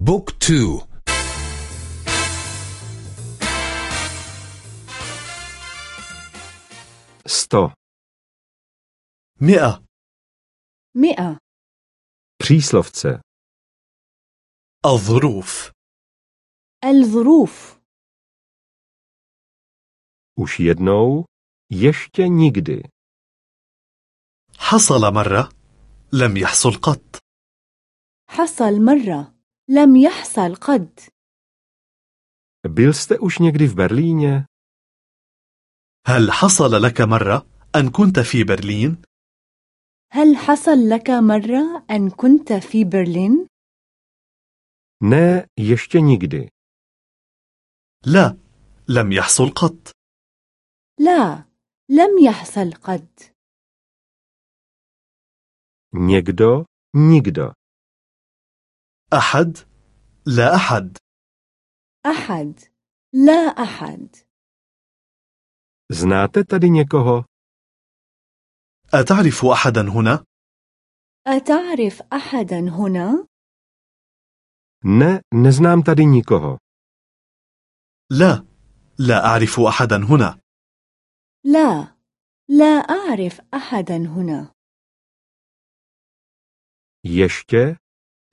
بوك تو. sto, مئة. مئة. Příslovce, الظروف. الظروف. Už jednou, ještě nikdy, حصل مرة لم يحصل قط. حصل مرة. لم يحصل قد byl jste už někdy v Berlíně? هل حصل لك مرة أن كنت في برلين؟ هل حصل لك مرة أن كنت في برلين؟ Ne, ještě nikdy. لا لم يحصل قط لا لم يحصل قد Někdo, nikdo. أحد لا أحد أحد لا أحد Znáte tady někoho? أتعرف أحدا هنا؟ أتعرف أحدا هنا؟ Ne, neznám tady nikoho. لا لا أعرف أحدا هنا لا لا أعرف أحدا هنا Ještě?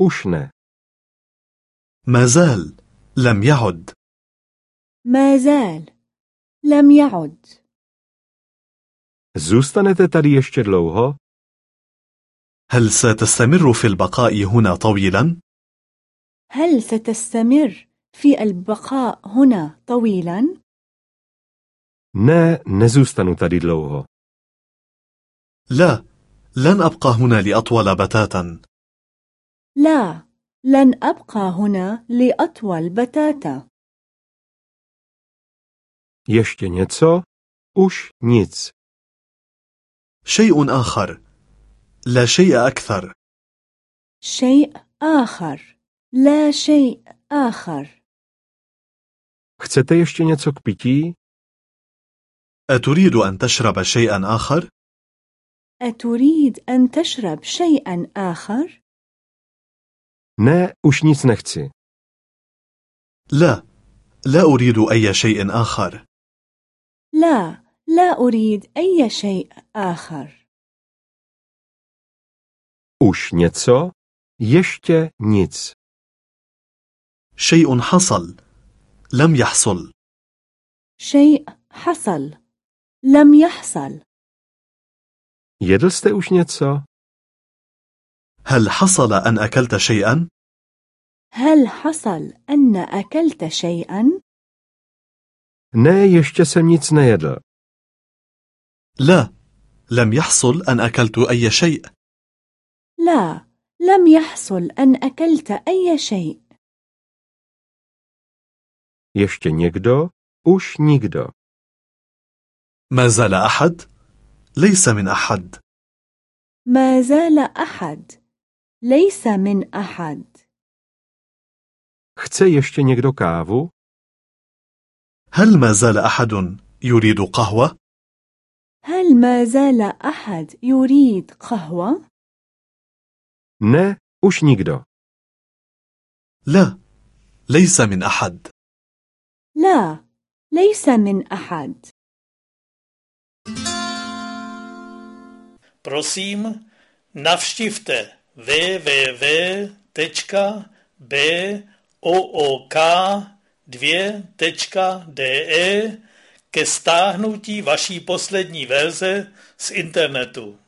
Už ne. ما زال لم يعد ما زال لم يعد Zůstanete tady ještě dlouho? هل ستستمر في البقاء هنا طويلا؟ هل ستستمر في البقاء هنا طويلا؟ Ne, nezůstanu tady dlouho. لا لن أبقى هنا لأطول بتاتا لا لن أبقى هنا لأطول بتاتا Ještě něco? Už nic. شيء آخر لا شيء أكثر شيء آخر لا شيء آخر Chcete ještě něco k pití? أتريد أن تشرب شيئا آخر؟ أتريد أن تشرب شيئا آخر؟ Ne, už nic nechci. لا لا أريد أي شيء آخر لا لا أريد أي شيء آخر Už něco? Ještě nic. شيء حصل لم يحصل شيء حصل لم يحصل Jedl jste už něco? هل حصل أن أكلت شيئا؟ هل حصل أن أكلت شيئا؟ Ne, nic. لا لم يحصل أن أكلت أي شيء لا لم يحصل أن أكلت أي شيء Ještě někdo? Už nikdo. ما زال أحد؟ ليس من أحد ما زال أحد ليس من أحد Chce ještě někdo kávu? هل ما زال أحد يريد قهوة؟ هل ما زال أحد يريد قهوة؟ Ne, už nikdo. لا ليس من أحد لا ليس من أحد Prosím, navštivte www.book2.de ke stáhnutí vaší poslední verze z internetu.